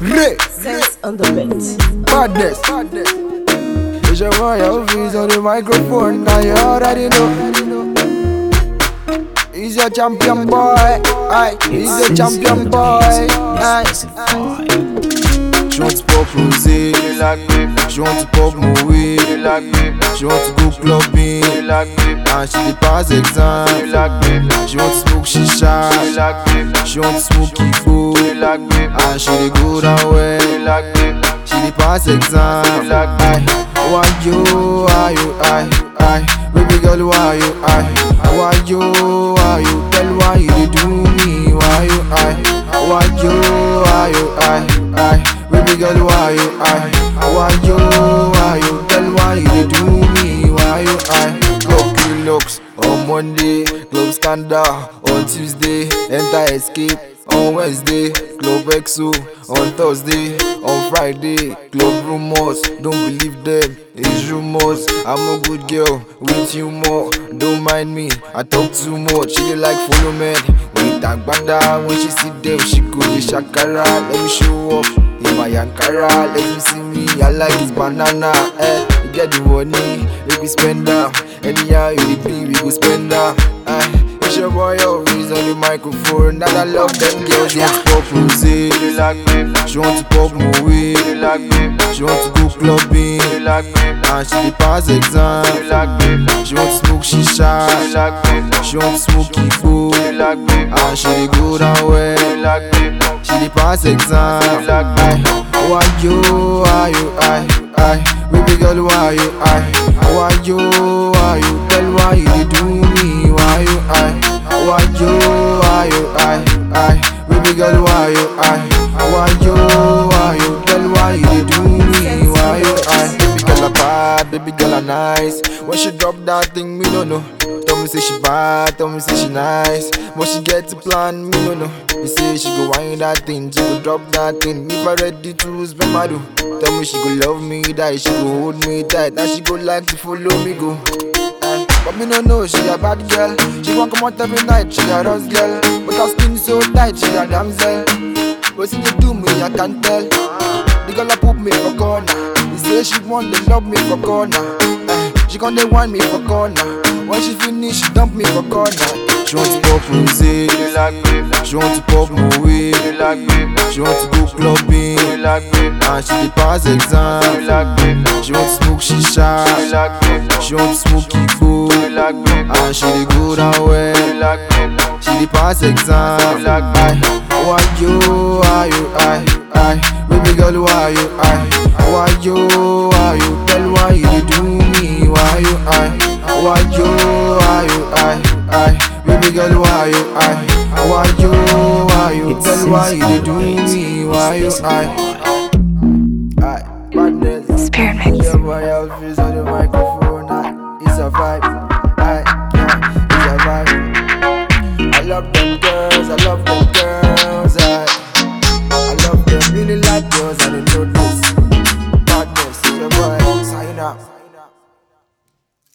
Ray, Sense on the beat. badness. It's your boy Elvis on the microphone. Now you already know. He's your champion boy. Aye, he's your champion boy. Aye. She want to pop rosé, she want to pop Moët, she want to go clubbing, and she dey pass exam. She want to smoke shisha, she want to smoke igbo, and she go down well. She dey pass exam. Aye, why you, why you, aye, aye, baby girl, why you, aye, why you, why you, tell why you dey do me, why you, aye, why you, why you, aye, aye. Baby girl, why you I? Why you, why you? Tell why you dey do me? Why you I? Club on Monday, Club Scandal on Tuesday, Enter Escape on Wednesday, Club EXO on Thursday, on Friday, Club Rumors, don't believe them, it's rumors. I'm a good girl with humor, don't mind me, I talk too much. She like follow men with agbada when she see them, she go dey shakara. Let me show off in my Ankara, let me see me. I like his banana, eh? Get the money, make we spend am. Anyhow you be, we go spend am. Eh? It's your boy Elvis on the microphone, and I love them girls. She want to pop rosé, she want to pop Moët, she want to go clubbing, and she pass exam. She want to smoke shisha, she want to smoke igbo, and she go down well. She pass exam. Aye. Why you, why you, aye, aye girl, why you, aye Why you, why you Tell why you do me? Why you, aye Why you, why you, aye, aye Baby girl, why you, aye Why you, why you Tell why you do me? Why you, aye Baby girl a bad, baby girl a nice. When she drop that thing, me no know. Tell me say she bad, tell me say she nice. But she get to plan, me no know You say she go wind that thing, she go drop that thing. If I ready to spend my do. Tell me she go love me, die, she go hold me tight. Now she go like to follow me go. But me no know, she a bad girl. She want come out every night, she a rose girl. But her skin so tight, she a damsel. But since you do me, I can't tell. The girl a put me for corner. He say she want to love me for corner. Eh, She gon' dey want me for corner. When she finish, she dump me for corner She want to pop rosé She want to pop Moët She want to go clubbing. And she dey pass exam She want to smoke shisha She want to smoke igbo And she dey go down well She dey pass exam Aye. Why you, why you, aye, aye. Baby girl, why you, Why why you Baby girl, why you, aye Why you, why you It Tell why you do me Why you, aye Aye, badness